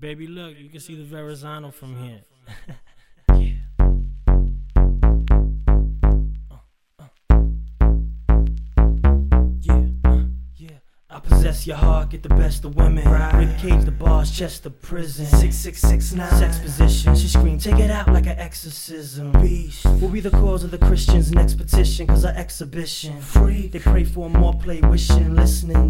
Baby, look, you can see the Verrazano from here. Uh, possess your heart, get the best of women. Right. Rib cage, the bars, chest, the prison. Six six six nine. Sex position. She screamed, take it out like an exorcism. Beast. We'll be the cause of the Christians' next petition, cause our exhibition. Free. They pray for more play, wishing, listening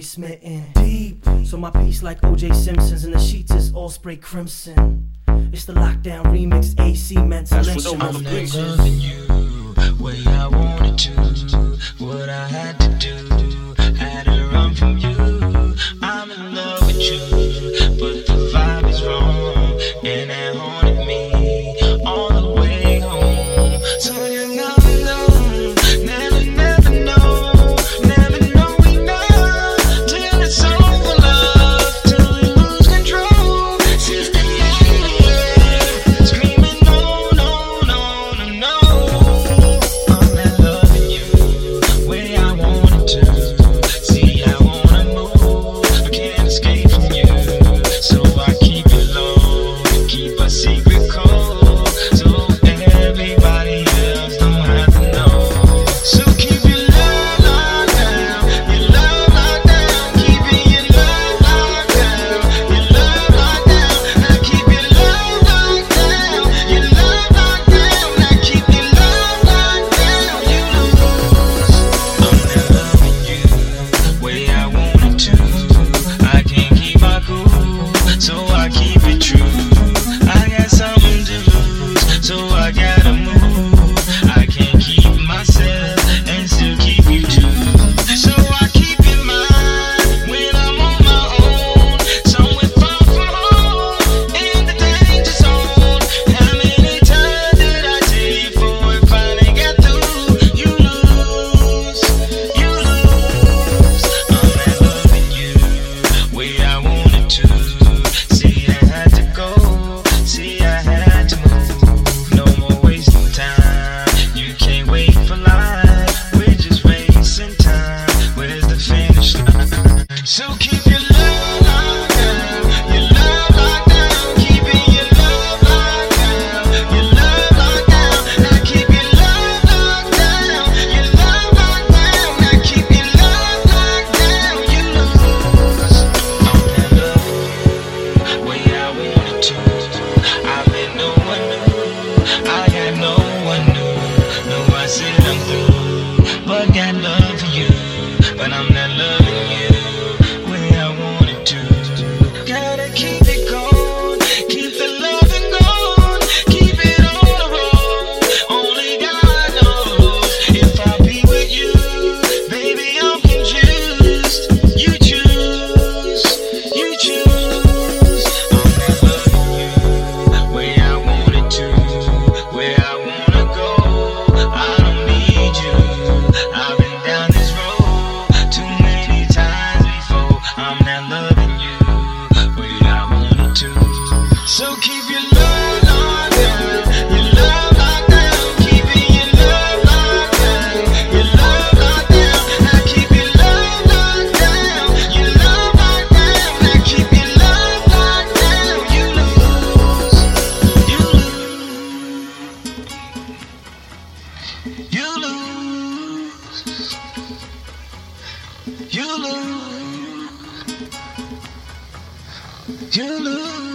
always smitten deep. So my piece, like O.J. Simpson's, and the sheets is all spray crimson. It's the lockdown remix, AC mental. That's what I'm loving you, way I wanted to, what I had to do. Captain. again you I'm too. So keep your love locked down, your love locked down, keeping your love locked down, your love locked down. I keep your love locked down, your love locked down. I keep your love locked down. You lose, you lose, you lose, you lose. You lose.